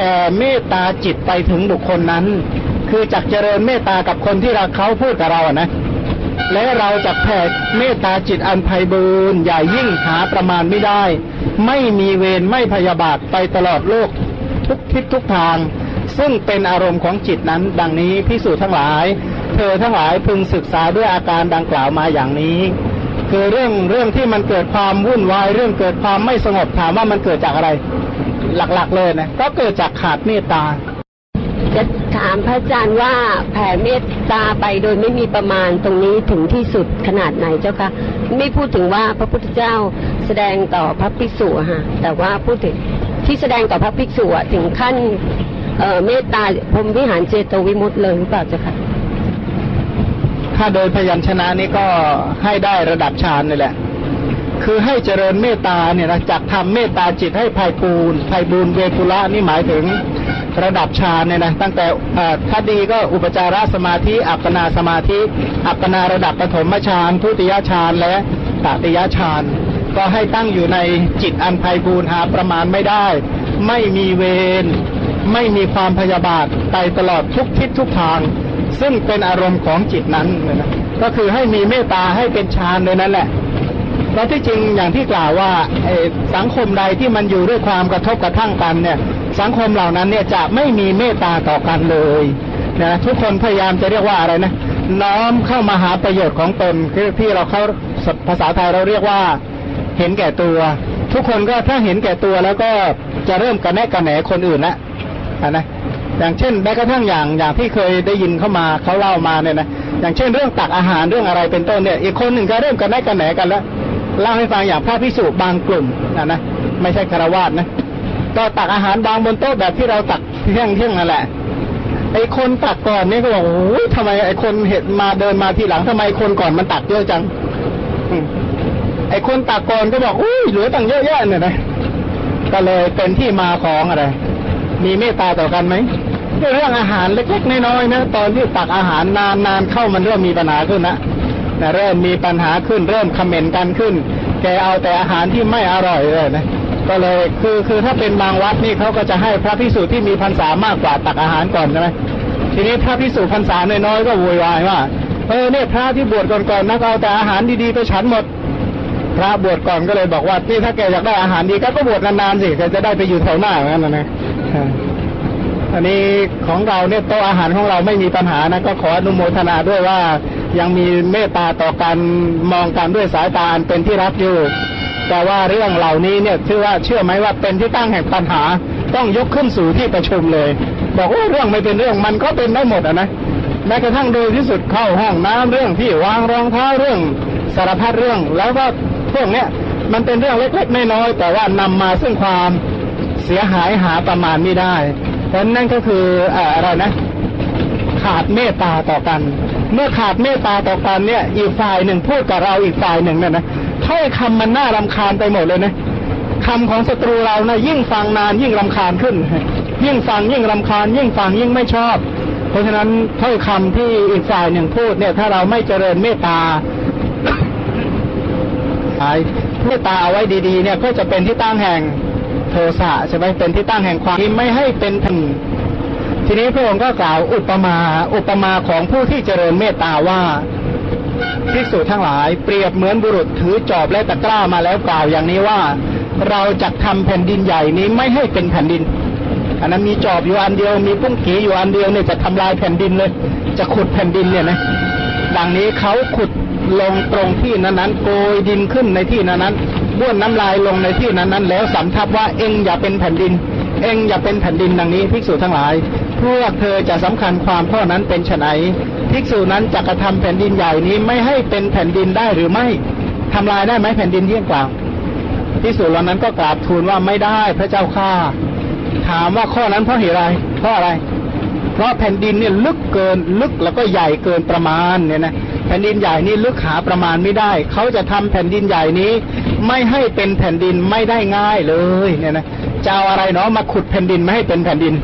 ผ่เมตตาจิตไปถึงบุคคลนั้น คือจักเจริญเมตตากับคนที่เราเขาพูดกับเราอะนะ และเราจะแผ่เมตตาจิตอันไพบูรณ์ใหญ่ยิ่งหาประมาณไม่ได้ ไม่มีเวรไม่พยาบาทไปตลอดโลก ทุกทิศทุกทาง ซึ่งเป็นอารมณ์ของจิตนั้น ดังนี้พิสูจน์ทั้งหลาย เธอทั้งหลายพึงศึกษาด้วยอาการดังกล่าวมาอย่างนี้ คือเรื่องเรื่องที่มันเกิดความวุ่นวายเรื่องเกิดความไม่สงบถามว่ามันเกิดจากอะไร หลักๆ เลยนะก็เกิดจากขาดเมตตา จะถามพระอาจารย์ว่าแผ่เมตตาไปโดยไม่มีประมาณตรงนี้ถึงที่สุดขนาดไหนเจ้าคะไม่พูดถึงว่าพระพุทธเจ้าแสดงต่อพระภิกษุอะฮะแต่ว่าพูดถึงที่แสดงต่อพระภิกษุอะถึงขั้นเอ่อเมตตาพรหมวิหารเจโตวิมุตต์เลยหรือเปล่าเจ้าคะถ้าโดยพยัญชนะนี้ก็ให้ได้ระดับฌานนี่แหละ คือให้เจริญเมตตาเนี่ยนะจากทำเมตตาจิตให้ไพปูนไพบูนเวทุละนี่หมายถึงระดับฌานเนี่ยนะตั้งแต่อ่อถ้าดีก็อุปจารสมาธิ อัปปนาสมาธิ อัปปนาระดับปฐมฌานทุติยฌานและตติยฌานก็ให้ตั้งอยู่ในจิตอันไพบูนหาประมาณไม่ได้ ไม่มีเวรไม่มีความพยาบาทไปตลอดทุกทิศทุกทาง ซึ่งเป็นอารมณ์ของจิตนั้นนะก็คือให้มีเมตตาให้เป็นฌานเลยนั่นแหละ เพราะที่จริงอย่างที่กล่าวว่าสังคมใดที่มันอยู่ด้วยความกระทบกระทั่งกันเนี่ย สังคมเหล่านั้นเนี่ยจะไม่มีเมตตาต่อกันเลยนะทุกคนพยายามจะเรียกว่าอะไรนะน้อมเข้ามาหาประโยชน์ของตนคือที่เราเข้าภาษาไทยเราเรียกว่าเห็นแก่ตัว ทุกคนก็ถ้าเห็นแก่ตัวแล้วก็จะเริ่มกระแนะกระแหนคนอื่นละนะอย่างเช่นแม้กระทั่งอย่างอย่างที่เคยได้ยินเข้ามาเขาเล่ามาเนี่ยนะอย่างเช่นเรื่องตักอาหารเรื่องอะไรเป็นต้นเนี่ย อีกคนหนึ่งก็เริ่มกันแนกกันแหนกันแล้ว เล่าให้ฟังอย่างพระพิสุบางกลุ่มนะนะไม่ใช่คารวาสนะก็ตักอาหารบางบนโต๊ะแบบที่เราตักเที่ยงเที่ยงนั่นแหละไอ้คนตักก่อนนี่ก็บอกโอ้ยทำไมไอ้คนเห็นมาเดินมาทีหลังทำไมคนก่อนมันตักเยอะจังไอ้คนตักก่อนก็บอกอุ้ยเหลือตั้งเยอะแยะเนี่ยนะก็เลยเป็นที่มาของอะไร มีเมตตาต่อกันไหมเรื่องอาหารเล็กๆน้อยๆนะตอนที่ตักอาหารนานๆเข้ามันเริ่มมีปัญหาขึ้นนะนะเริ่มมีปัญหาขึ้น เริ่มคอมเมนต์กันขึ้น แกเอาแต่อาหารที่ไม่อร่อยเลยนะก็เลยคือคือถ้าเป็นบางวัดนี่เขาก็จะให้พระพิสุที่มีพรรษามากกว่าตักอาหารก่อนใช่ไหมทีนี้พระพิสุพรรษาน้อยๆก็โวยวายว่าเออเนี่ยพระที่บวชก่อนๆนะก็เอาแต่อาหารดีๆไปฉันหมด พระบวชก่อนก็เลยบอกว่าที่ถ้าแกอยากได้อาหารดีก็ก็บวชนานๆสิแกจะได้ไปอยู่แถวหน้าเหมือนกันนนะอันนี้ของเราเนี่ยโต๊ะอาหารของเราไม่มีปัญหานะก็ขออนุโมทนาด้วยว่า ยังมีเมตตาต่อกันมองกันด้วยสายตาเป็นที่รักอยู่ แต่ว่าเรื่องเหล่านี้เนี่ยชื่อว่าเชื่อไหมว่าเป็นที่ตั้งแห่งปัญหา ต้องยกขึ้นสู่ที่ประชุมเลย บอกว่าเรื่องไม่เป็นเรื่องมันก็เป็นได้หมดอะนะแม้กระทั่งโดยที่สุดเข้าห้องน้ำเรื่องที่วางรองเท้าเรื่องสารพัดเรื่อง แล้วก็พวกเนี้ยมันเป็นเรื่องเล็กๆน้อยๆแต่ว่านำมาซึ่งความเสียหายหาประมาณไม่ได้เพราะนั่นก็คือออะไรนะ ขาดเมตตาต่อกัน เมื่อขาดเมตตาต่อกันเนี่ย อีกฝ่ายหนึ่งพูดกับเราอีกฝ่ายหนึ่งเนี่ยนะถ้อยคำมันน่ารำคาญไปหมดเลยนะคำของศัตรูเรานะยิ่งฟังนานยิ่งรำคาญขึ้น ยิ่งฟังยิ่งรำคาญ ยิ่งฟังยิ่งไม่ชอบ เพราะฉะนั้นถ้อยคำที่อีกฝ่ายหนึ่งพูดเนี่ย ถ้าเราไม่เจริญเมตตาเมตตาเอาไว้ดีๆ เนี่ยก็จะเป็นที่ตั้งแห่งโทสะใช่ไหมเป็นที่ตั้งแห่งความที่ไม่ให้เป็นทัน ทีนี้พระองค์ก็กล่าวอุปมาอุปมาของผู้ที่เจริญเมตตาว่าภิกษุทั้งหลายเปรียบเหมือนบุรุษถือจอบและตะกร้ามาแล้วกล่าวอย่างนี้ว่า เราจะทำแผ่นดินใหญ่นี้ไม่ให้เป็นแผ่นดินอันนั้นมีจอบอยู่อันเดียวมีปุ้งกีอยู่อันเดียวเนี่ยจะทำลายแผ่นดินเลย จะขุดแผ่นดินเนี่ยนะดังนี้เขาขุดลงตรงที่นั้นๆโกยดินขึ้นในที่นั้นๆบ้วนน้ำลายลงในที่นั้นๆแล้วสำทับว่าเอ็งอย่าเป็นแผ่นดิน เองอย่าเป็นแผ่นดินดังนี้ภิกษุทั้งหลาย พวกเธอจะสำคัญความข้อนั้นเป็นไนภิกษุนั้นจะกระทำแผ่นดินใหญ่นี้ไม่ให้เป็นแผ่นดินได้หรือไม่ทำลายได้ไหมแผ่นดินเที่ยงกล่าวภิกษุเหล่านั้นก็กราบทูลว่าไม่ได้พระเจ้าข้าถามว่าข้อนั้นเพราะเหตุอะไร เพราะอะไร เพราะแผ่นดินเนี่ยลึกเกินลึกแล้วก็ใหญ่เกินประมาณเนี่ยนะแผ่นดินใหญ่นี่ลึกหาประมาณไม่ได้ เขาจะทำแผ่นดินใหญ่นี้ ไม่ให้เป็นแผ่นดินไม่ได้ง่ายเลยเนี่ยนะ จะเอาอะไรเนาะมาขุดแผ่นดินไม่ให้เป็นแผ่นดิน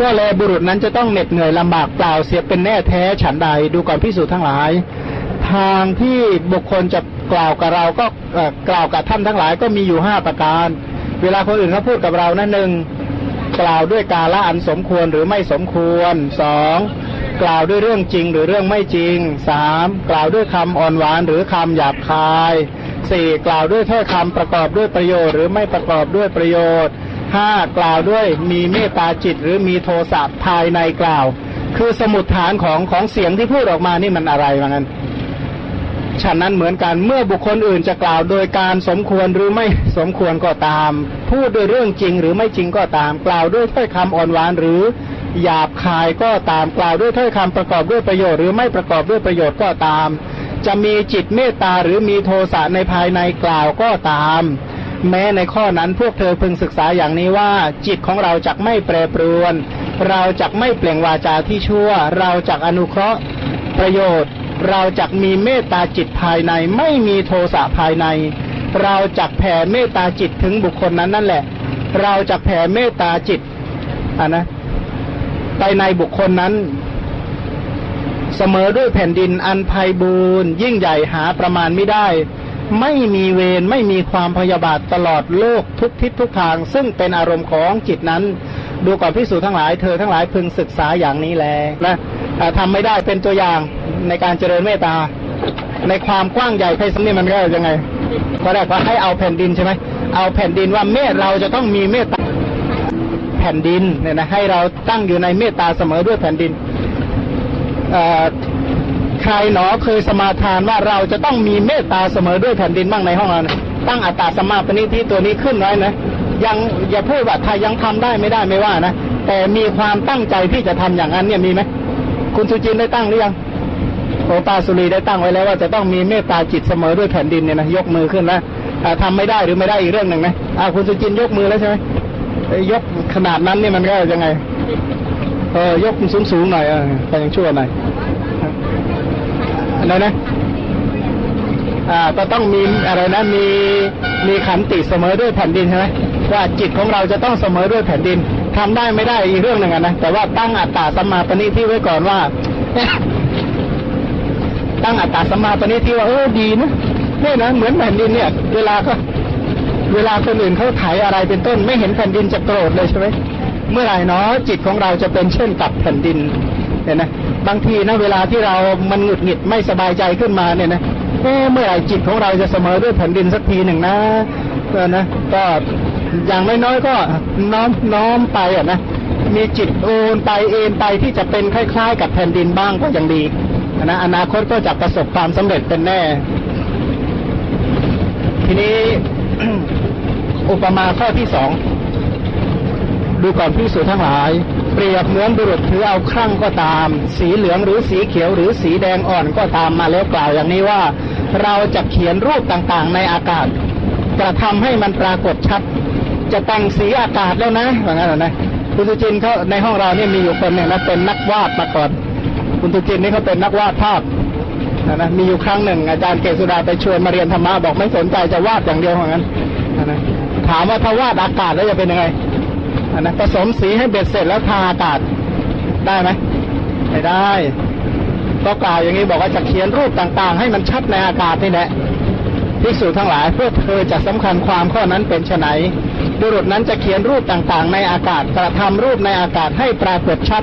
ก็เลยบุรุษนั้นจะต้องเหน็ดเหนื่อยลำบากเปล่าเสียเป็นแน่แท้ฉันใดดูก่อนพิสูจน์ทั้งหลาย ทางที่บุคคลจะกล่าวกับเราก็กล่าวกับท่านทั้งหลายก็มีอยู่ห้าประการ เวลาคนอื่นเขาพูดกับเรานั่นหนึ่งกล่าวด้วยกาละอันสมควรหรือไม่สมควรสองกล่าวด้วยเรื่องจริงหรือเรื่องไม่จริงสามกล่าวด้วยคำอ่อนหวานหรือคำหยาบคาย สี่กล่าวด้วยถ้อยคำประกอบด้วยประโยชน์ หรือไม่ประกอบด้วยประโยชน์ห้ากล่าวด้วยมีเมตตาจิต หรือมีโทสะภายในกล่าว คือสมุดฐานของของเสียงที่พูดออกมานี่มันอะไรวะงั้นฉะนั้นเหมือนกันเมื่อบุคคลอื่นจะกล่าวโดยการสมควรหรือไม่สมควรก็ตาม พูดโดยเรื่องจริงหรือไม่จริงก็ตาม กล่าวด้วยถ้อยคำอ่อนหวานหรือหยาบคายก็ตามกล่าวด้วยถ้อยคำประกอบด้วยประโยชน์ หรือไม่ประกอบด้วยประโยชน์ก็ตาม จะมีจิตเมตตาหรือมีโทสะในภายในกล่าวก็ตาม แม้ในข้อนั้นพวกเธอพึงศึกษาอย่างนี้ว่า จิตของเราจักไม่แปรปรวน เราจักไม่เปล่งวาจาที่ชั่ว เราจักอนุเคราะห์ประโยชน์ เราจักมีเมตตาจิตภายในไม่มีโทสะภายใน เราจักแผ่เมตตาจิตถึงบุคคลนั้นนั่นแหละ เราจักแผ่เมตตาจิตอะนะไปในบุคคลนั้น เสมอด้วยแผ่นดินอันไพบูรณ์ยิ่งใหญ่หาประมาณไม่ได้ ไม่มีเวรไม่มีความพยาบาทตลอดโลกทุกทิศทุกทาง ซึ่งเป็นอารมณ์ของจิตนั้น ดูก่อนพิสูจน์ทั้งหลายเธอทั้งหลายพึงศึกษาอย่างนี้แลนะอ่าทำไม่ได้เป็นตัวอย่างในการเจริญเมตตา ในความกว้างใหญ่ไพศาลนี่มันก็ยังไงก็แรกว่าให้เอาแผ่นดินใช่ไหมเอาแผ่นดินว่าเมตเราจะต้องมีเมตตาแผ่นดินเนี่ยนะให้เราตั้งอยู่ในเมตตาเสมอด้วยแผ่นดิน ใครหนอเคยสมาทานว่าเราจะต้องมีเมตตาเสมอด้วยแผ่นดินบ้างในห้องเรานะตั้งอัตตาสมาปณิที่ตัวนี้ขึ้นไว้นะยังอย่าพูดว่าถ้ายังทำได้ไม่ได้ไม่ว่านะแต่มีความตั้งใจที่จะทำอย่างนั้นเนี่ยมีไหมคุณสุจินได้ตั้งหรือยังโอปาสุรีได้ตั้งไว้แล้วว่าจะต้องมีเมตตาจิตเสมอด้วยแผ่นดินเนี่ยนะยกมือขึ้นแล้วอ่าทำไม่ได้หรือไม่ได้อีกเรื่องหนึ่งนะอ่าคุณสุจินยกมือแล้วใช่ไหมยกขนาดนั้นนี่มันก็ยังไง เออยกสูงสูงๆหน่อยเออก็ยังชั่วหน่อยอะไรนะอ่าก็ต้องมีอะไรนะมีมีขันติเสมอด้วยแผ่นดินใช่ไหมว่าจิตของเราจะต้องเสมอด้วยแผ่นดินทำได้ไม่ได้อีกเรื่องหนึ่งนะแต่ว่าตั้งอัตตาสัมมาปณิที่ไว้ก่อนว่า ตั้งอัตตาสัมมาปณิที่ว่าเออดีนะเนี่ยนะเหมือนแผ่นดินเนี่ย เวลาก็ เวลาคนอื่นเขาไถอะไรเป็นต้น ไม่เห็นแผ่นดินจะโกรธเลยใช่ไหม เมื่อไหร่เนาะจิตของเราจะเป็นเช่นกับแผ่นดินเห็นไหมบางทีนะเวลาที่เรามันหงุดหงิดไม่สบายใจขึ้นมาเนี่ยนะเมื่อไหร่จิตของเราจะเสมอด้วยแผ่นดินสักทีหนึ่งนะก็นะก็อย่างน้อยๆก็น้อมน้อมไปอะนะมีจิตโอนไปเอ็นไปที่จะเป็นคล้ายๆ กับแผ่นดินบ้างก็ยังดีนะอนาคตก็จะประสบความสำเร็จเป็นแน่ ทีนี้อุปมาข้อที่สอง ดูก่อนพิสูจทั้งหลาย เปรียบเหมือนบุรุษถือเอาครั่งก็ตาม สีเหลืองหรือสีเขียวหรือสีแดงอ่อนก็ตามมาแล้วกล่าวอย่างนี้ว่า เราจะเขียนรูปต่างๆในอากาศกระทำให้มันปรากฏชัด จะแต่งสีอากาศแล้วนะว่างั้นหรอนะคุณตุจินเขาในห้องเราเนี่ยมีอยู่คนหนึ่งนะเป็นนักวาดมาก่อนคุณตุจินนี่เขาเป็นนักวาดภาพนะนะมีอยู่ครั้งหนึ่ง อาจารย์เกษดาไปชวนมาเรียนธรรมะบอกไม่สนใจจะวาดอย่างเดียวว่างั้นนนะถามว่าถ้าวาดอากาศแล้วจะเป็นยังไง อะนะผสมสีให้เบ็ดเสร็จแล้วทาอากาศได้ไหมไม่ได้ ก็กล่าวอย่างนี้บอกว่าจะเขียนรูปต่างๆ ให้มันชัดในอากาศนี่แหละภิกษุทั้งหลายเพื่อเธอจะสำคัญความข้อนั้นเป็นไนบุรุษนั้นจะเขียนรูปต่างๆ ในอากาศกระทำรูปในอากาศให้ปรากฏชัด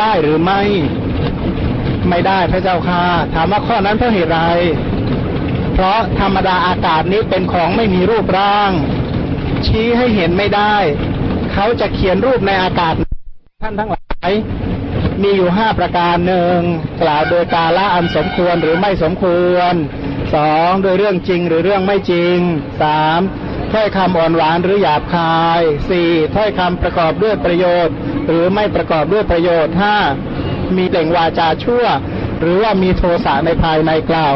ได้หรือไม่ ไม่ได้พระเจ้าค่ะ ถามว่าข้อนั้นเพราะเหตุไร เพราะธรรมดาอากาศนี้เป็นของไม่มีรูปร่าง ชี้ให้เห็นไม่ได้ เขาจะเขียนรูปในอากาศ ท่านทั้งหลาย มีอยู่ห้าประการหนึ่งกล่าวโดยกาละอันสมควรหรือไม่สมควรสองโดยเรื่องจริงหรือเรื่องไม่จริงสามถ้อยคำอ่อนหวานหรือหยาบคายสี่ถ้อยคำประกอบด้วยประโยชน์ หรือไม่ประกอบด้วยประโยชน์ห้ามีเด่งวาจาชั่ว หรือว่ามีโทสะในภายในกล่าว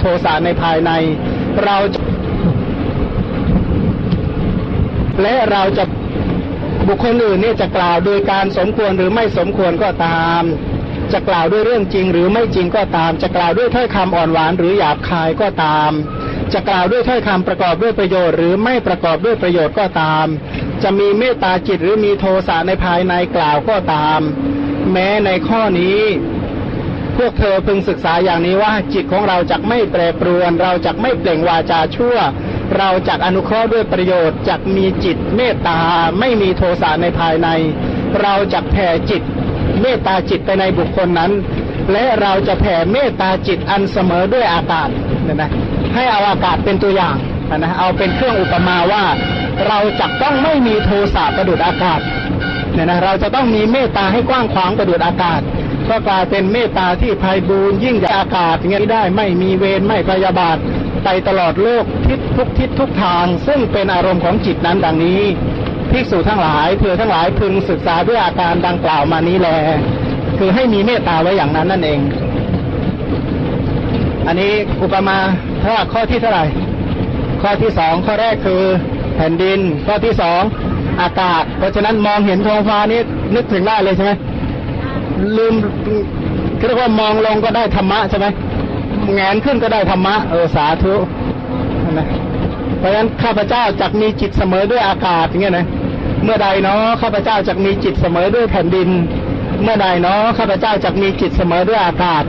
โทสะในภายใน เราจะ และเราจะบุคคลอื่นเนี่ยจะกล่าวโดยการสมควรหรือไม่สมควรก็ตาม จะกล่าวด้วยเรื่องจริงหรือไม่จริงก็ตาม จะกล่าวด้วยถ้อยคำอ่อนหวานหรือหยาบคายก็ตาม จะกล่าวด้วยถ้อยคำประกอบด้วยประโยชน์ หรือไม่ประกอบด้วยประโยชน์ก็ตาม จะมีเมตตาจิตหรือมีโทสะในภายในกล่าวก็ตาม แม้ในข้อนี้พวกเธอพึงศึกษาอย่างนี้ว่าจิตของเราจะไม่แปรปรวน เราจะไม่เปล่งวาจาชั่ว เราจักอนุเคราะห์ด้วยประโยชน์จักมีจิตเมตตาไม่มีโทสะในภายใน เราจักแผ่จิตเมตตาจิตไปในบุคคลนั้น และเราจะแผ่เมตตาจิตอันเสมอด้วยอากาศเนี่ยนะให้เอาอากาศเป็นตัวอย่างนะเอาเป็นเครื่องอุปมาว่า เราจักต้องไม่มีโทสะประดุดอากาศเนี่ยนะเราจะต้องมีเมตตาให้กว้างขวางประดุดอากาศก็กลายเป็นเมตตาที่ภัยบูญยิ่งใหญ่อากาศอย่างนี้ได้ไม่มีเวรไม่พยาบาท ไปตลอดโลกทิศทุกทิศทุกทาง ซึ่งเป็นอารมณ์ของจิตนั้นดังนี้ภิกษุทั้งหลายเธอทั้งหลายพึงศึกษาด้วยอาการดังกล่าวมานี้แล คือให้มีเมตตาไว้อย่างนั้นนั่นเอง อันนี้อุปมาถ้าข้อที่เท่าไหร่ ข้อที่สองข้อแรกคือแผ่นดิน ข้อที่สองอากาศ เพราะฉะนั้นมองเห็นท้องฟ้านี้นึกถึงได้เลยใช่ไหมลืมเรียกว่ามองลงก็ได้ธรรมะใช่ไหม แงนขึ้นก็ได้ธรรมะเออสาธุนะเพราะฉะนั้นข้าพเจ้าจักมีจิตเสมอด้วยอากาศอย่างเงี้ยนะเมื่อใดเนาะข้าพเจ้าจักมีจิตเสมอด้วยแผ่นดิน เมื่อใดเนาะข้าพเจ้าจักมีจิตเสมอด้วยอากาศ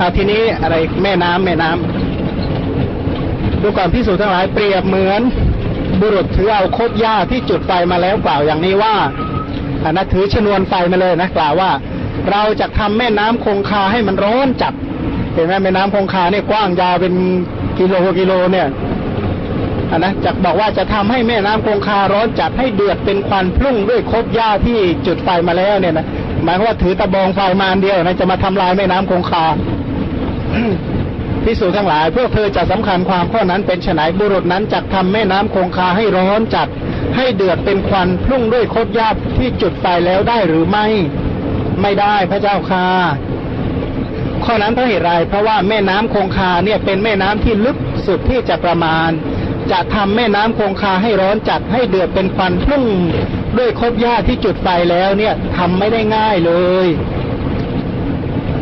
อาทีนี้อะไรแม่น้ำแม่น้ำดูก่อนพิสูจน์ทั้งหลายเปรียบเหมือนบุรุษถือเอาคบหญ้าที่จุดไฟมาแล้วกล่าวอย่างนี้ว่าอันนะถือชนวนไฟมาเลยนะกล่าวว่า เราจะทำแม่น้ำคงคาให้มันร้อนจัด เห็นไหมแม่น้ำคงคาเนี่ยกว้างยาวเป็นกิโลกิโลเนี่ยอันนะจะบอกว่าจะทำให้แม่น้ำคงคาร้อนจัดให้เดือดเป็นควันพุ่งด้วยคบหญ้าที่จุดไฟมาแล้วเนี่ยนะหมายว่าถือตะบองไฟมาอันเดียวนะจะมาทำลายแม่น้ำคงคาพิสูจทั้งหลายพวกเธอจะสำคัญความข้อนั้นเป็นฉนัยบุรุษนั้นจักทำแม่น้ำคงคาให้ร้อนจัด ให้เดือดเป็นควันพุ่งด้วยคดยาที่จุดไฟแล้วได้หรือไม่ ไม่ได้พระเจ้าค่ะ ข้อนั้นเพราะเหตุไรเพราะว่าแม่น้ำคงคาเนี่ยเป็นแม่น้ำที่ลึกสุดที่จะประมาณ จะทำแม่น้ำคงคาให้ร้อนจัดให้เดือดเป็นควันพุ่งด้วยคบหญ้าที่จุดไฟแล้วเนี่ยทำไม่ได้ง่ายเลย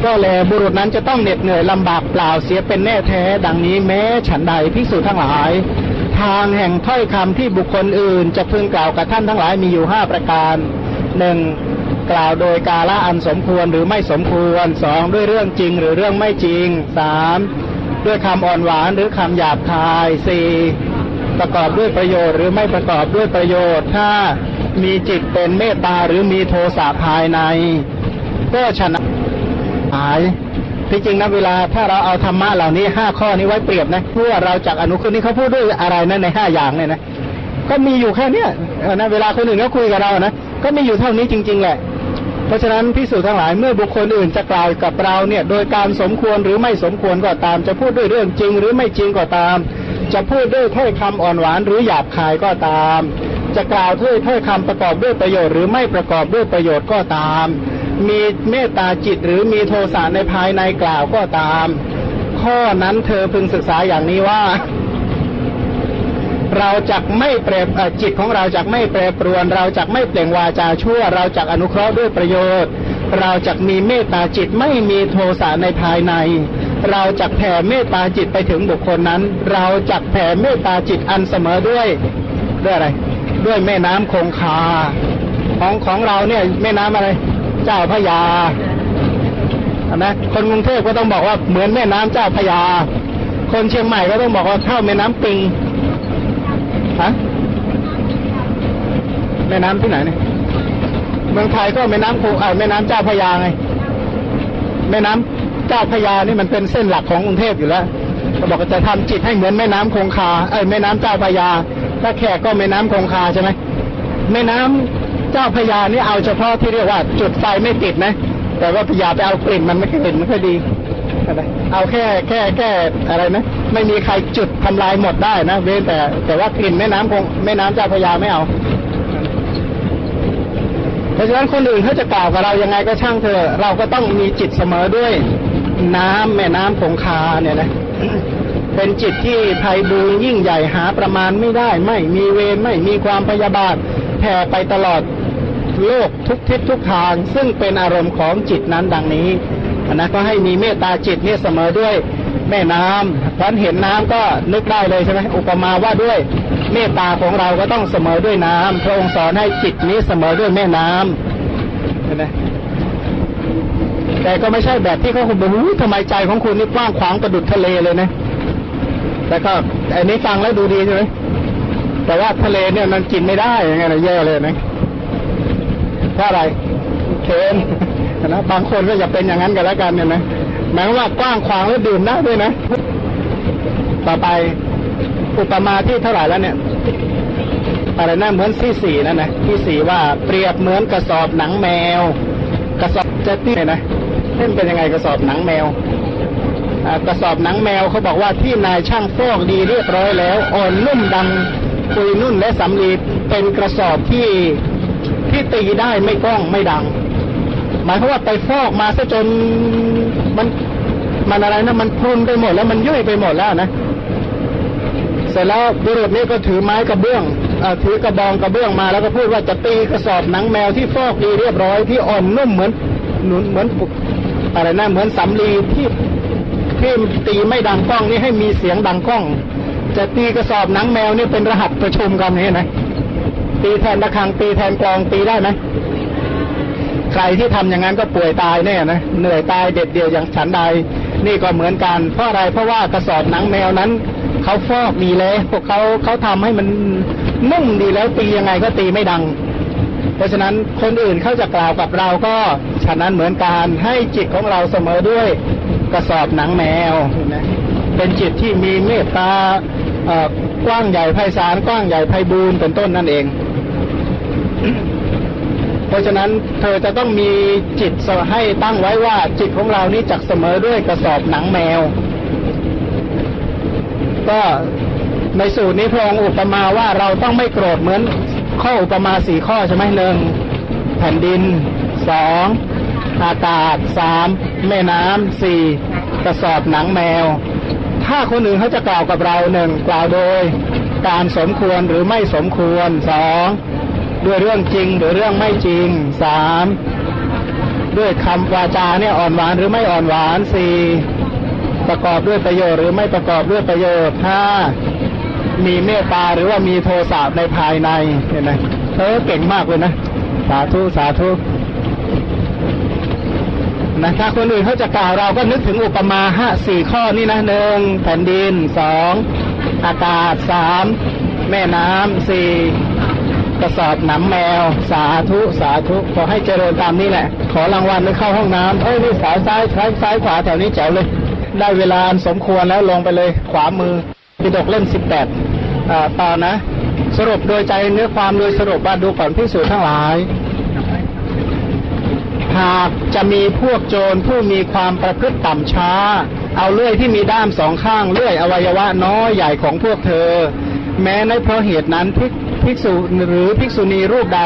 ก็แลบุรุษนั้นจะต้องเหน็ดเหนื่อยลำบากเปล่าเสียเป็นแน่แท้ ดังนี้แม้ฉันใดพิสูจทั้งหลาย ทางแห่งถ้อยคำที่บุคคลอื่น จะพึงกล่าวกับท่านทั้งหลายมีอยู่ห้าประการหนึ่ง กล่าวโดยกาละอันสมควรหรือไม่สมควรสองด้วยเรื่องจริงหรือเรื่องไม่จริงสามด้วยคำอ่อนหวานหรือคำหยาบคายสี่ประกอบด้วยประโยชน์หรือไม่ประกอบด้วยประโยชน์ถ้ามีจิตเป็นเมตตาหรือมีโทสะภายใน ก็ชนะหายที่จริงนะเวลาถ้าเราเอาธรรมะเหล่านี้ห้าข้อนี้ไว้เปรียบนะเพื่อเราจากอนุคุณนี่เขาพูดด้วยอะไรนะในห้าอย่างเนี่ยนะก็มีอยู่แค่เนี้ยนะเวลาคนอื่นเขาคุยกับเรานะก็มีอยู่เท่านี้จริง ๆ แหละ เพราะฉะนั้นพิสูจน์ทั้งหลายเมื่อบุคคลอื่นจะกล่าวกับเราเนี่ยโดยการสมควรหรือไม่สมควรก็ตาม จะพูดด้วยเรื่องจริงหรือไม่จริงก็ตาม จะพูดด้วยถ้อยคำอ่อนหวานหรือหยาบคายก็ตาม จะกล่าวด้วยถ้อยคำประกอบด้วยประโยชน์หรือไม่ประกอบด้วยประโยชน์ก็ตาม มีเมตตาจิตหรือมีโทสะในภายในกล่าวก็ตาม ข้อนั้นเธอพึงศึกษาอย่างนี้ว่า เราจักไม่แปรจิตของเราจักไม่แปรปรวน เราจักไม่เปล่งวาจาชั่ว เราจักอนุเคราะห์ด้วยประโยชน์ เราจักมีเมตตาจิตไม่มีโทสะในภายใน เราจักแผ่เมตตาจิตไปถึงบุคคลนั้น เราจักแผ่เมตตาจิตอันเสมอด้วยด้วยอะไร ด้วยแม่น้ำคงคา ของของเราเนี่ยแม่น้ำอะไร เจ้าพระยานนะคนกรุงเทพก็ต้องบอกว่าเหมือนแม่น้ำเจ้าพระยา คนเชียงใหม่ก็ต้องบอกว่าเท่าแม่น้ำปิง ฮะแม่น้ำที่ไหนเนี่ยเมืองไทยก็แม่น้ำคงอ่าแม่น้ำเจ้าพยาไง แม่น้ำเจ้าพยานี่มันเป็นเส้นหลักของกรุงเทพอยู่แล้วก็บอกจะทำจิตให้เหมือนแม่น้ำคงคาเอ้ยแม่น้ำเจ้าพยา ถ้าแขกก็แม่น้ำคงคาใช่ไหมแม่น้ำเจ้าพยานี่เอาเฉพาะที่เรียกว่า จุดไฟไม่ติดนะ แต่ว่าพยาไปเอากลิ่นมันไม่กลิ่นไม่ค่อยดี เอาแค่แค่แค่อะไรนะไม่มีใครจุดทำลายหมดได้นะเว้นแต่ แต่ว่ากลิ่นแม่น้ำคงแม่น้ำเจ้าพยาไม่เอา เพราะฉะนั้นคนอื่นเขาจะกล่าวกับเรายังไงก็ช่างเถอะเราก็ต้องมีจิตเสมอด้วยน้ำแม่น้ำคงคาเนี่ยนะเป็นจิตที่ไพบูลย์ยิ่งใหญ่หาประมาณไม่ได้ ไม่มีเวรไม่มีความพยาบาทแผ่ไปตลอดโลกทุกทิศทุกทาง ซึ่งเป็นอารมณ์ของจิตนั้นดังนี้ นะก็ให้มีเมตตาจิตเนี่ยเสมอด้วยแม่น้ำท่านเห็นน้ำก็นึกได้เลยใช่ไหมอุปมาว่าด้วยเมตตาของเราก็ต้องเสมอด้วยน้ำพระองค์สอนให้จิตนี้เสมอด้วยแม่น้ำเห็นไหมแต่ก็ไม่ใช่แบบที่เขาบอกว่าทำไมใจของคุณนี่กว้างขวางประดุดทะเลเลยนะแต่ก็อันนี้ฟังแล้วดูดีใช่ไหมแต่ว่าทะเลเนี่ยมันกินไม่ได้ยังไงนะแย่เลยนะเพราะอะไรเคน นะบางคนก็อย่าเป็นอย่างนั้นกันแล้วกันเนี่ยนะหมายว่ากว้างขวางแล้วดื่มได้ด้วยนะ ต่อไปอุปมาที่เท่าไหร่แล้วเนี่ยอะไรนะเหมือนที่สี่นั่นนะที่สี่ว่าเปรียบเหมือนกระสอบหนังแมว กระสอบเจตี้เนี่ยนะเล่นเป็นยังไงกระสอบหนังแมวกระสอบหนังแมวเขาบอกว่าที่นายช่างฟอกดีเรียบร้อยแล้ว อ่อนนุ่มดังปุยนุ่นและสำลีเป็นกระสอบที่ที่ตีได้ไม่ก้องไม่ดัง หมายความว่าไปฟอกมาซะจนมันมันอะไรนะมันพรุนไปหมดแล้วมันยุ่ยไปหมดแล้วนะเสร็จแล้วบุรุษนี้ก็ถือไม้กระเบื้องอถือกระบองกระเบื้องมาแล้วก็พูดว่าจะตีกระสอบหนังแมวที่ฟอกดีเรียบร้อยที่อ่อนนุ่มเหมือนหนุนเหมือนอะไรนะเหมือนสำลีที่ที่ตีไม่ดังก้องนี่ให้มีเสียงดังก้อง จะตีกระสอบหนังแมวนี่เป็นรหัสประชุมกันนี่นะตีแทนระฆังตีแทนกลองตีได้ไหม ใครที่ทำอย่างนั้นก็ป่วยตายแน่นะเหนื่อยตายเด็ดเดียวอย่างฉันใด นี่ก็เหมือนกัน เพราะอะไรเพราะว่ากระสอบหนังแมวนั้นเขาฟอกดีแล้วพวกเขาเขาทำให้มันนุ่มดีแล้วตียังไงก็ตีไม่ดัง เพราะฉะนั้นคนอื่นเขาจะกล่าวกับเราก็ฉะนั้นเหมือนการให้จิตของเราเสมอด้วยกระสอบหนังแมวนะเป็นจิตที่มีเมตตากว้างใหญ่ไพศาลกว้างใหญ่ไพบูรณ์เป็นต้นนั่นเอง ราะฉะนั้นเธอจะต้องมีจิตให้ตั้งไว้ว่าจิตของเรานี้จักเสมอด้วยกระสอบหนังแมว ก็ในสูตรนี้พระองค์อุปมาว่าเราต้องไม่โกรธเหมือนข้ออุปมาสี่ข้อใช่ไหมหนึ่งแผ่นดินสองอากาศสามแม่น้ำสี่กระสอบหนังแมว ถ้าคนอื่นเขาจะกล่าวกับเราหนึ่งกล่าวโดย การสมควรหรือไม่สมควรสอง ด้วยเรื่องจริงหรือเรื่องไม่จริงสามด้วยคำวาจาเนี่ยอ่อนหวานหรือไม่อ่อนหวานสี่ประกอบด้วยประโยชน์หรือไม่ประกอบด้วยประโยชน์ห้ามีเมตตาหรือว่ามีโทสะในภายในเห็นไหมเออเก่งมากเลยนะ สาธุสาธุนะถ้าคนอื่นเขาจะกล่าวเราก็นึกถึงอุปมาห้าสี่ข้อนี่นะหนึ่งแผ่นดินสองอากาศสามแม่น้ำสี่ ระสอบหนังแมว สาธุสาธุขอให้เจริญตามนี้แหละ ขอรางวัลไปเข้าห้องน้ำเอ้ยนี่สายซ้ายซ้ายซ้ายขวาแถวนี้แจ๋วเลย ได้เวลาสมควรแล้วลงไปเลย ขวามือปิดกเล่มสิบแปดต่อนะ สรุปโดยใจเนื้อความโดยสรุปว่าดูก่อนพิสูจน์ทั้งหลายหากจะมีพวกโจรผู้มีความประพฤติต่ำช้า เอาเลื่อยที่มีด้ามสองข้างเลื่อยอวัยวะน้อยใหญ่ของพวกเธอ แม้ในเพราะเหตุนั้น ภิกษุหรือภิกษุณีรูปใด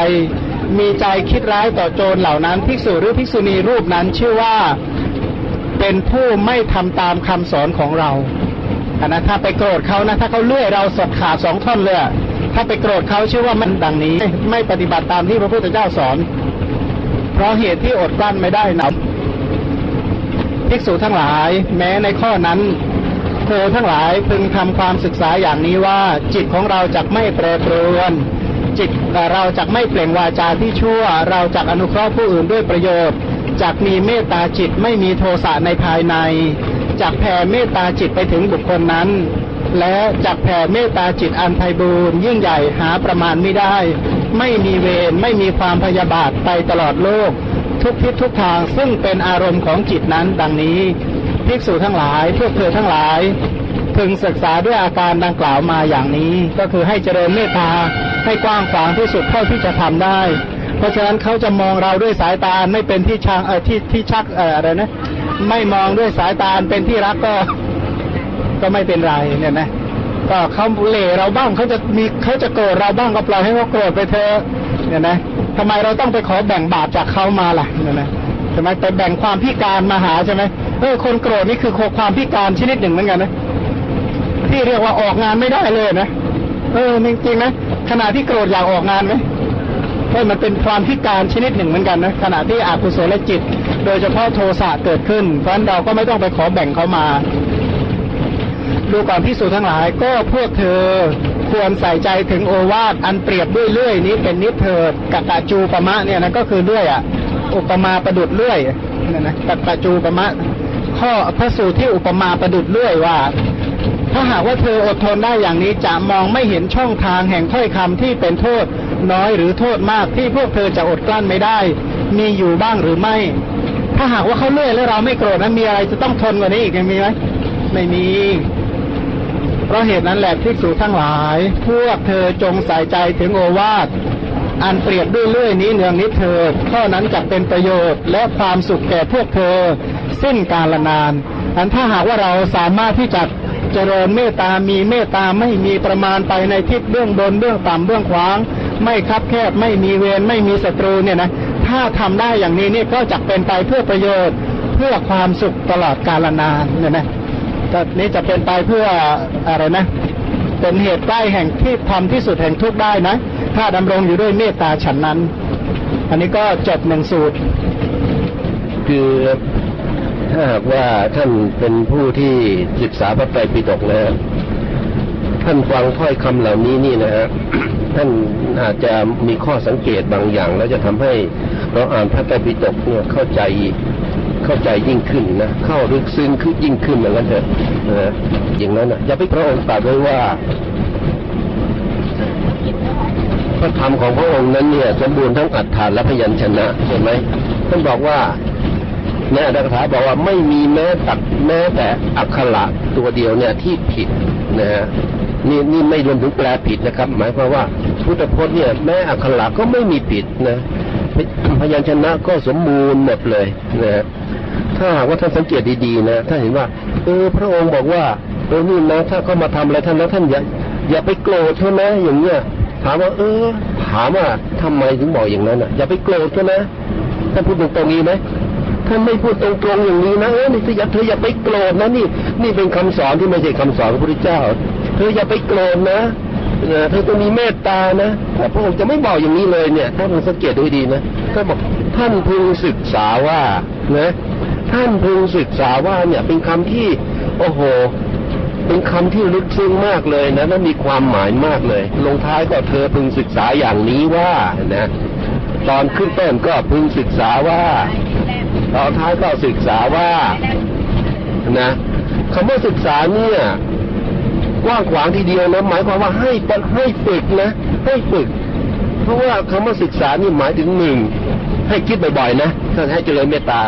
มีใจคิดร้ายต่อโจรเหล่านั้นภิกษุหรือภิกษุณีรูปนั้นชื่อว่าเป็นผู้ไม่ทำตามคำสอนของเราอันนะถ้าไปโกรธเขานะถ้าเขาเลื่อยเราสดขาดสองท่อนเลยถ้าไปโกรธเขาชื่อว่ามันดังนี้ ไม่ปฏิบัติตามที่พระพุทธเจ้าสอน เพราะเหตุที่อดกลั้นไม่ได้นะภิกษุทั้งหลาย แม้ในข้อนั้น เธอทั้งหลายพึงทำความศึกษาอย่างนี้ว่า จิตของเราจะไม่แปรปรวน จิตเราจะไม่เปล่งวาจาที่ชั่ว เราจะอนุเคราะห์ผู้อื่นด้วยประโยชน์จักมีเมตตาจิตไม่มีโทสะในภายในจักแผ่เมตตาจิตไปถึงบุคคลนั้น และจักแผ่เมตตาจิตอันไพบูรยิ่งใหญ่หาประมาณไม่ได้ ไม่มีเวรไม่มีความพยาบาทไปตลอดโลก ทุกทิศทุกทางซึ่งเป็นอารมณ์ของจิตนั้นดังนี้ ภิกษุทั้งหลาย พวกเธอทั้งหลาย พึงศึกษาด้วยอาการดังกล่าวมาอย่างนี้ ก็คือให้เจริญเมตตาให้กว้างขวางที่สุดเท่าที่จะทำได้ เพราะฉะนั้นเขาจะมองเราด้วยสายตาไม่เป็นที่ชังเออที่ที่ชักเอออะไรนะไม่มองด้วยสายตาเป็นที่รักก็ก็ไม่เป็นไรเนี่ยนะก็เขาเล่เราบ้างเขาจะมีเขาจะโกรธเราบ้างก็ปล่อยให้เขาโกรธไปเถอะเนี่ยนะทำไมเราต้องไปขอแบ่งบาปจากเขามาล่ะเนี่ยนะใช่ไหมไปแบ่งความพิการมาหาใช่ไหม เออคนโกรธนี่คือความพิการชนิดหนึ่งเหมือนกันนะที่เรียกว่าออกงานไม่ได้เลยนะเออจริงๆนะขณะที่โกรธอยากออกงานไหมเออมันเป็นความพิการชนิดหนึ่งเหมือนกันนะขณะที่อกุศลจิต โดยเฉพาะโทสะเกิดขึ้น เพราะนั้นเราก็ไม่ต้องไปขอแบ่งเขามา ดูก่อนพิสูจทั้งหลาย ก็พวกเธอควรใส่ใจถึงโอวาทอันเปรียบด้วยเลื่อยนี้เป็นนิเถิดกัตจูปมะเนี่ยนะก็คือเลื่อยอะอุปมาประดุดเลื่อยเนี่ยนะกัตจูปมะ ข้อพระสูตรที่อุปมาประดุดเลื่อยว่า ถ้าหากว่าเธออดทนได้อย่างนี้จะมองไม่เห็นช่องทางแห่งถ้อยคำที่เป็นโทษน้อยหรือโทษมากที่พวกเธอจะอดกลั้นไม่ได้ มีอยู่บ้างหรือไม่ ถ้าหากว่าเขาเลื่อยแล้วเราไม่โกรธนั้นมีอะไรจะต้องทนกว่านี้อีกมีไหมไม่มีเพราะเหตุนั้นแหละภิกษุทั้งหลาย พวกเธอจงใส่ใจถึงโอวาท อันเปรียบด้วยเลื่อยนี้เนืองนิดเธอเท่านั้นจะเป็นประโยชน์และความสุขแก่พวกเธอ สิ้นกาลนาน อันถ้าหากว่าเราสามารถที่จะเจริญเมตตา มีเมตตาไม่มีประมาณไปในทิศเบื้องบนเบื้องต่ำเบื้องขวาง ไม่คับแคบไม่มีเวรไม่มีศัตรูเนี่ยนะถ้าทำได้อย่างนี้นี่ก็จะเป็นไปเพื่อประโยชน์เพื่อความสุขตลอดกาลนานเนี่ยนะก็นี้จะเป็นไปเพื่ออะไรนะ เป็นเหตุใกล้แห่งที่ทำที่สุดแห่งทุกได้นะ ถ้าดำรงอยู่ด้วยเมตตาฉันนั้น อันนี้ก็จบหนึ่งสูตร คือ ถ้าหากว่าท่านเป็นผู้ที่ศึกษาพระไตรปิฎกนะฮะท่านฟังถ้อยคำเหล่านี้นี่นะฮะท่านอาจจะมีข้อสังเกตบางอย่าง แล้วจะทำให้เราอ่านพระไตรปิฎกเนี่ยเข้าใจเข้าใจยิ่งขึ้นนะเข้าลึกซึ้งขึ้นยิ่งขึ้นเหมือนกันเถอะนะฮะอย่างนั้นนะอย่าไปพระองค์ตรัสไว้ว่าพระธรรมของพระองค์นั้นเนี่ย สมบูรณ์ทั้งอัฏฐานและพยัญชนะเห็นไหมท่านบอกว่า ในอัตถกถาบอกว่าไม่มีแม้ตัดแม้แต่อักขระตัวเดียวเนี่ยที่ผิดนะฮะนี่นี่ไม่รวมถึงแปลผิดนะครับ หมายความว่าพุทธพจน์เนี่ยแม้อักขระก็ไม่มีผิดนะพยัญชนะก็สมบูรณ์หมดเลยนะฮะถ้าหากว่าท่านสังเกตดีๆนะท่านเห็นว่า เออพระองค์บอกว่าเออนี่นะถ้าเขามาทำอะไรท่านนะท่านอย่าอย่าไปโกรธเขานะอย่างเงี้ยถามว่าเออ ถามว่าทำไมถึงบอกอย่างนั้นอะอย่าไปโกรธเขานะท่านพูดตรงๆนี้ไหม ท่านไม่พูดตรงๆอย่างนี้นะเออนี่เธออย่าเธออย่าไปโกรธนะนี่ นี่เป็นคำสอนที่ไม่ใช่คำสอนของพระพุทธเจ้า เธออย่าไปโกรธนะเธอต้องมีเมตตานะแต่พระองค์จะไม่บอกอย่างนี้เลยเนี่ยถ้าเราสังเกตดูดีนะท่านบอกท่านพึงศึกษาว่านะท่านพึงศึกษาว่าเนี่ยเป็นคำที่ โอ้โห เป็นคำที่ลึกซึ้งมากเลยนะและมีความหมายมากเลย ลงท้ายก็เธอพึงศึกษาอย่างนี้ว่านะตอนขึ้นต้นก็พึงศึกษาว่า ตอนท้ายก็ศึกษาว่านะคำว่าศึกษาเนี่ยกว้างขวางทีเดียวนะหมายความว่าให้ให้ฝึกนะ ให้ฝึก เพราะว่าคำว่าศึกษานี่หมายถึงหนึ่งให้คิดบ่อยๆนะท่านให้เจริญเมตตา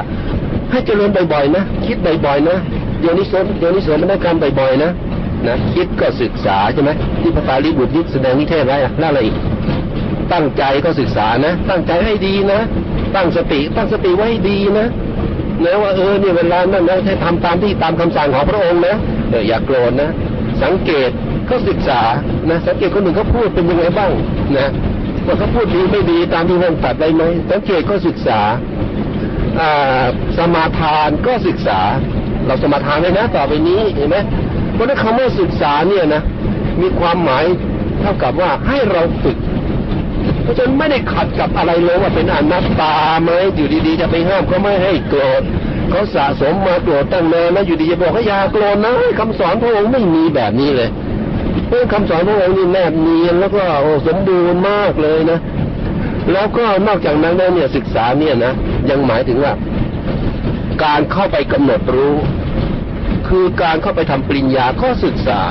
ให้เจริญบ่อยๆนะคิดบ่อยๆนะเดี๋ยวนี้สนเดี๋ยวนี้สนมันการบ่อยๆนะนะคิดก็ศึกษาใช่ไหมที่พระตาลีบุตรยึดแสดงนิเทศไว้อะแล้วอะไรอีกตั้งใจก็ศึกษานะ ตั้งใจให้ดีนะ ตั้งสติ ตั้งสติไว้ดีนะนะว่าเออเนี่ยเวลานั้นนะให้ทำตามที่ตามคำสั่งของพระองค์นะเอออย่าโกรธนะ สังเกตก็ศึกษานะสังเกตคนหนึ่งเขาพูดเป็นยังไงบ้างนะว่าเขาพูดดีไม่ดีตามที่พระองค์ตรัสไว้ไหมสังเกตก็ศึกษาสมาทานก็ศึกษา เราสมาทานเลยนะต่อไปนี้เห็นไหมเพราะนั้นคำว่าศึกษาเนี่ยนะมีความหมายเท่ากับว่าให้เราฝึก เพราะฉะนั้นไม่ได้ขัดกับอะไรเลยว่าเป็นอนัตตาไหมอยู่ดีๆ จะไปห้ามเขาไม่ให้โกรธเขาสะสมมาโกรธตั้งนานนะอยู่ดีจะบอกให้ยาโกรธนะคำสอนพระองค์ไม่มีแบบนี้เลยเพราะคำสอนพระองค์นี่แนบเนียนแล้วก็สมบูรณ์มากเลยนะ แล้วก็นอกจากนั้นแล้วเนี่ยศึกษาเนี่ยนะยังหมายถึงว่า การเข้าไปกำหนดรู้ คือการเข้าไปทำปริญญาก็ศึกษา